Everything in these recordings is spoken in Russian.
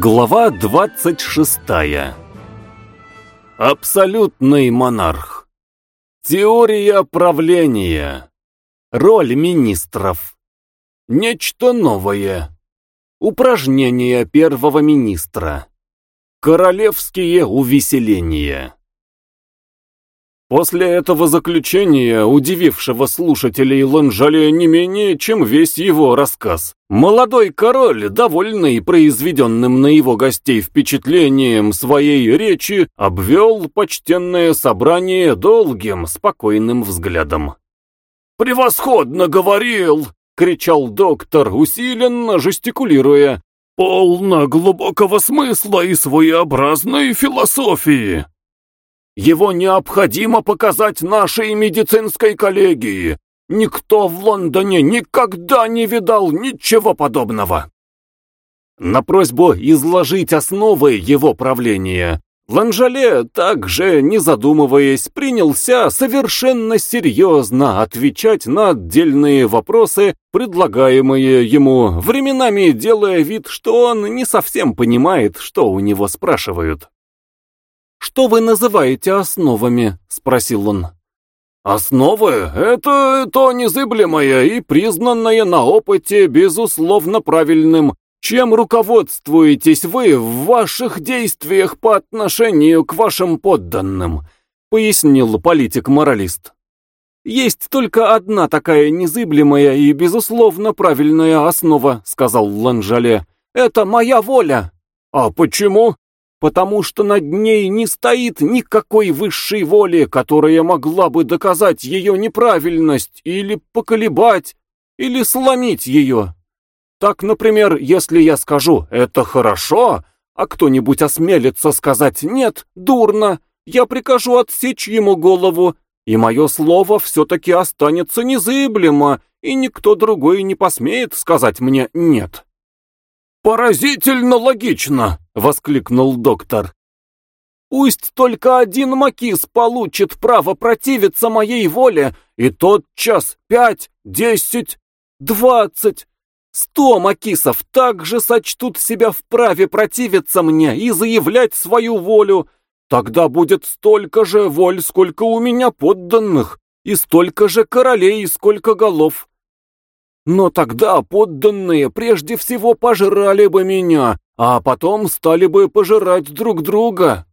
Глава 26. Абсолютный монарх. Теория правления. Роль министров. Нечто новое. Упражнения первого министра. Королевские увеселения. После этого заключения, удивившего слушателей Ланжале не менее, чем весь его рассказ, молодой король, довольный произведенным на его гостей впечатлением своей речи, обвел почтенное собрание долгим, спокойным взглядом. «Превосходно говорил!» — кричал доктор, усиленно жестикулируя. «Полно глубокого смысла и своеобразной философии!» Его необходимо показать нашей медицинской коллегии. Никто в Лондоне никогда не видал ничего подобного. На просьбу изложить основы его правления, Ланжале, также не задумываясь, принялся совершенно серьезно отвечать на отдельные вопросы, предлагаемые ему, временами делая вид, что он не совсем понимает, что у него спрашивают. «Что вы называете основами?» — спросил он. «Основы — это то незыблемое и признанное на опыте безусловно правильным, чем руководствуетесь вы в ваших действиях по отношению к вашим подданным», — пояснил политик-моралист. «Есть только одна такая незыблемая и безусловно правильная основа», — сказал Ланжале. «Это моя воля». «А почему?» Потому что над ней не стоит никакой высшей воли, которая могла бы доказать ее неправильность или поколебать, или сломить ее. Так, например, если я скажу «это хорошо», а кто-нибудь осмелится сказать «нет, дурно», я прикажу отсечь ему голову, и мое слово все-таки останется незыблемо, и никто другой не посмеет сказать мне «нет». «Поразительно логично!» — воскликнул доктор. «Пусть только один Макис получит право противиться моей воле, и тот час пять, десять, двадцать, сто Макисов также сочтут себя вправе противиться мне и заявлять свою волю. Тогда будет столько же воль, сколько у меня подданных, и столько же королей, сколько голов. Но тогда подданные прежде всего пожрали бы меня, а потом стали бы пожирать друг друга.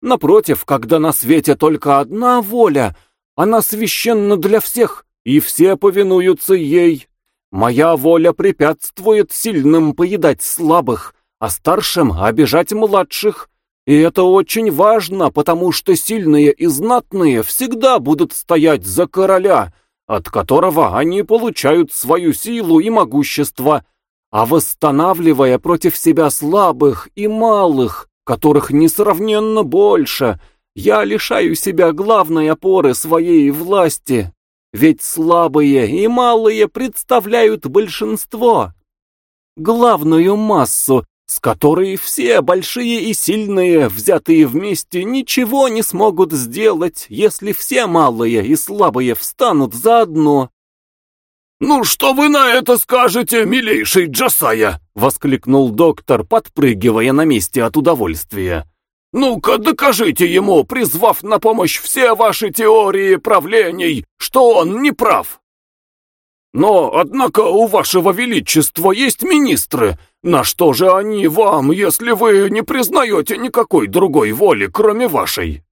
Напротив, когда на свете только одна воля, она священна для всех, и все повинуются ей. Моя воля препятствует сильным поедать слабых, а старшим обижать младших. И это очень важно, потому что сильные и знатные всегда будут стоять за короля — от которого они получают свою силу и могущество, а восстанавливая против себя слабых и малых, которых несравненно больше, я лишаю себя главной опоры своей власти, ведь слабые и малые представляют большинство. Главную массу, с которой все большие и сильные, взятые вместе, ничего не смогут сделать, если все малые и слабые встанут заодно. «Ну что вы на это скажете, милейший Джасая?» — воскликнул доктор, подпрыгивая на месте от удовольствия. «Ну-ка докажите ему, призвав на помощь все ваши теории правлений, что он не прав!» «Но, однако, у вашего величества есть министры, на что же они вам, если вы не признаете никакой другой воли, кроме вашей?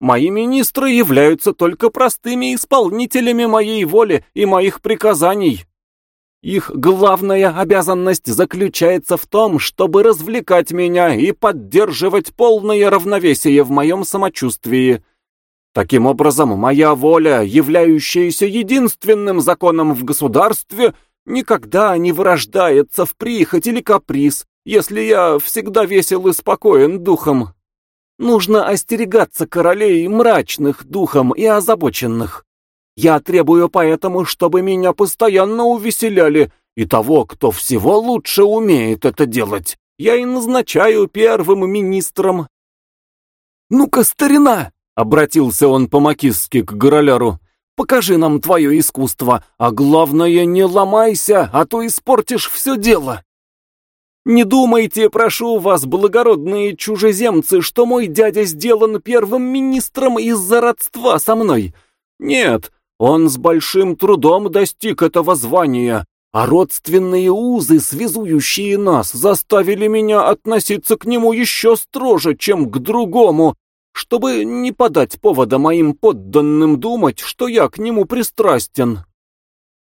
Мои министры являются только простыми исполнителями моей воли и моих приказаний. Их главная обязанность заключается в том, чтобы развлекать меня и поддерживать полное равновесие в моем самочувствии. Таким образом, моя воля, являющаяся единственным законом в государстве, никогда не вырождается в прихоть или каприз, если я всегда весел и спокоен духом. Нужно остерегаться королей мрачных духом и озабоченных. Я требую поэтому, чтобы меня постоянно увеселяли, и того, кто всего лучше умеет это делать, я и назначаю первым министром. «Ну-ка, старина!» — обратился он по-макистски к Гороляру. Покажи нам твое искусство, а главное, не ломайся, а то испортишь все дело. Не думайте, прошу вас, благородные чужеземцы, что мой дядя сделан первым министром из-за родства со мной. Нет, он с большим трудом достиг этого звания, а родственные узы, связующие нас, заставили меня относиться к нему еще строже, чем к другому, чтобы не подать повода моим подданным думать, что я к нему пристрастен.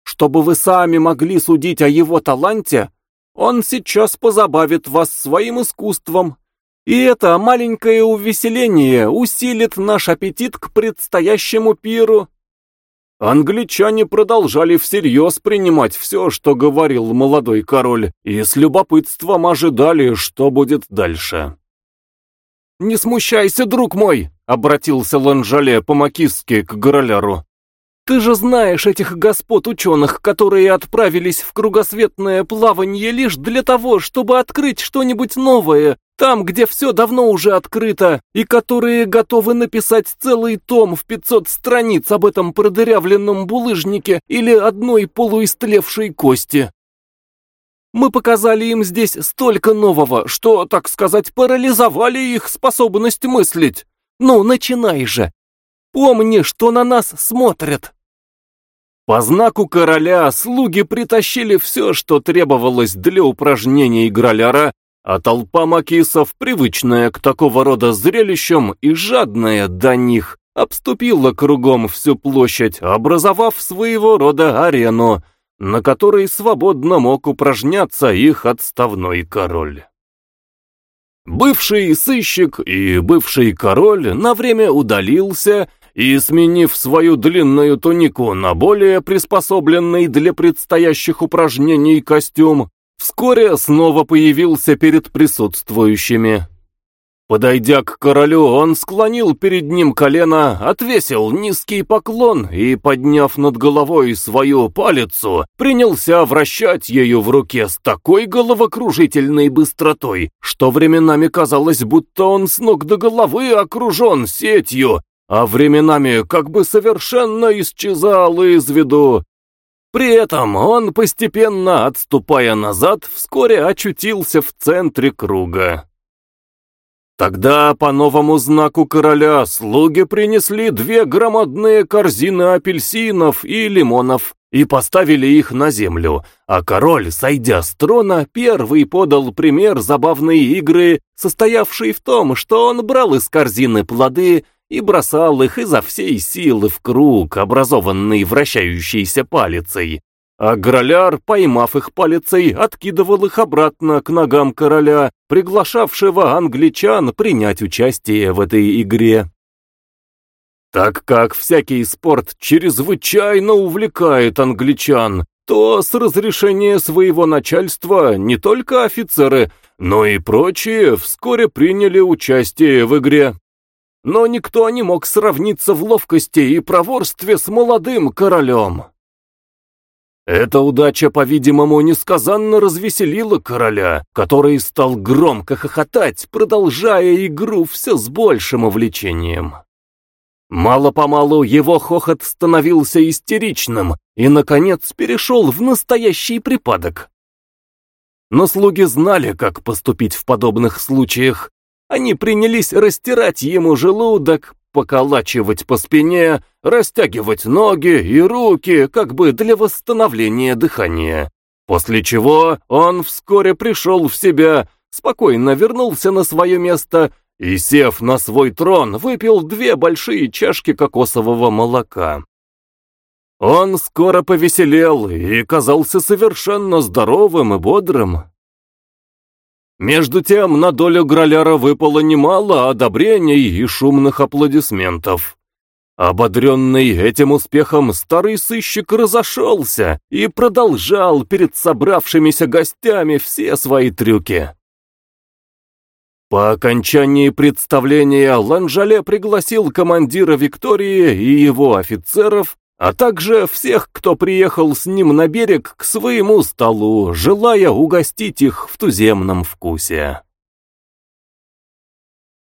Чтобы вы сами могли судить о его таланте, он сейчас позабавит вас своим искусством, и это маленькое увеселение усилит наш аппетит к предстоящему пиру. Англичане продолжали всерьез принимать все, что говорил молодой король, и с любопытством ожидали, что будет дальше. «Не смущайся, друг мой!» — обратился Ланжале по-макистски к Гороляру. Ты же знаешь этих господ ученых, которые отправились в кругосветное плавание лишь для того, чтобы открыть что-нибудь новое, там, где все давно уже открыто, и которые готовы написать целый том в 500 страниц об этом продырявленном булыжнике или одной полуистлевшей кости. Мы показали им здесь столько нового, что, так сказать, парализовали их способность мыслить. Ну, начинай же. Помни, что на нас смотрят. По знаку короля слуги притащили все, что требовалось для упражнений граляра, а толпа макисов, привычная к такого рода зрелищам и жадная до них, обступила кругом всю площадь, образовав своего рода арену, на которой свободно мог упражняться их отставной король. Бывший сыщик и бывший король на время удалился и, сменив свою длинную тунику на более приспособленный для предстоящих упражнений костюм, вскоре снова появился перед присутствующими. Подойдя к королю, он склонил перед ним колено, отвесил низкий поклон и, подняв над головой свою палицу, принялся вращать ею в руке с такой головокружительной быстротой, что временами казалось, будто он с ног до головы окружен сетью, а временами как бы совершенно исчезал из виду. При этом он, постепенно отступая назад, вскоре очутился в центре круга. Тогда по новому знаку короля слуги принесли две громадные корзины апельсинов и лимонов и поставили их на землю, а король, сойдя с трона, первый подал пример забавной игры, состоявшей в том, что он брал из корзины плоды и бросал их изо всей силы в круг, образованный вращающейся палицей. А гроляр, поймав их палицей, откидывал их обратно к ногам короля, приглашавшего англичан принять участие в этой игре. Так как всякий спорт чрезвычайно увлекает англичан, то с разрешения своего начальства не только офицеры, но и прочие вскоре приняли участие в игре но никто не мог сравниться в ловкости и проворстве с молодым королем. Эта удача, по-видимому, несказанно развеселила короля, который стал громко хохотать, продолжая игру все с большим увлечением. Мало-помалу его хохот становился истеричным и, наконец, перешел в настоящий припадок. Но слуги знали, как поступить в подобных случаях, они принялись растирать ему желудок, поколачивать по спине, растягивать ноги и руки, как бы для восстановления дыхания. После чего он вскоре пришел в себя, спокойно вернулся на свое место и, сев на свой трон, выпил две большие чашки кокосового молока. Он скоро повеселел и казался совершенно здоровым и бодрым. Между тем на долю Граляра выпало немало одобрений и шумных аплодисментов. Ободренный этим успехом, старый сыщик разошелся и продолжал перед собравшимися гостями все свои трюки. По окончании представления Ланжале пригласил командира Виктории и его офицеров а также всех, кто приехал с ним на берег к своему столу, желая угостить их в туземном вкусе.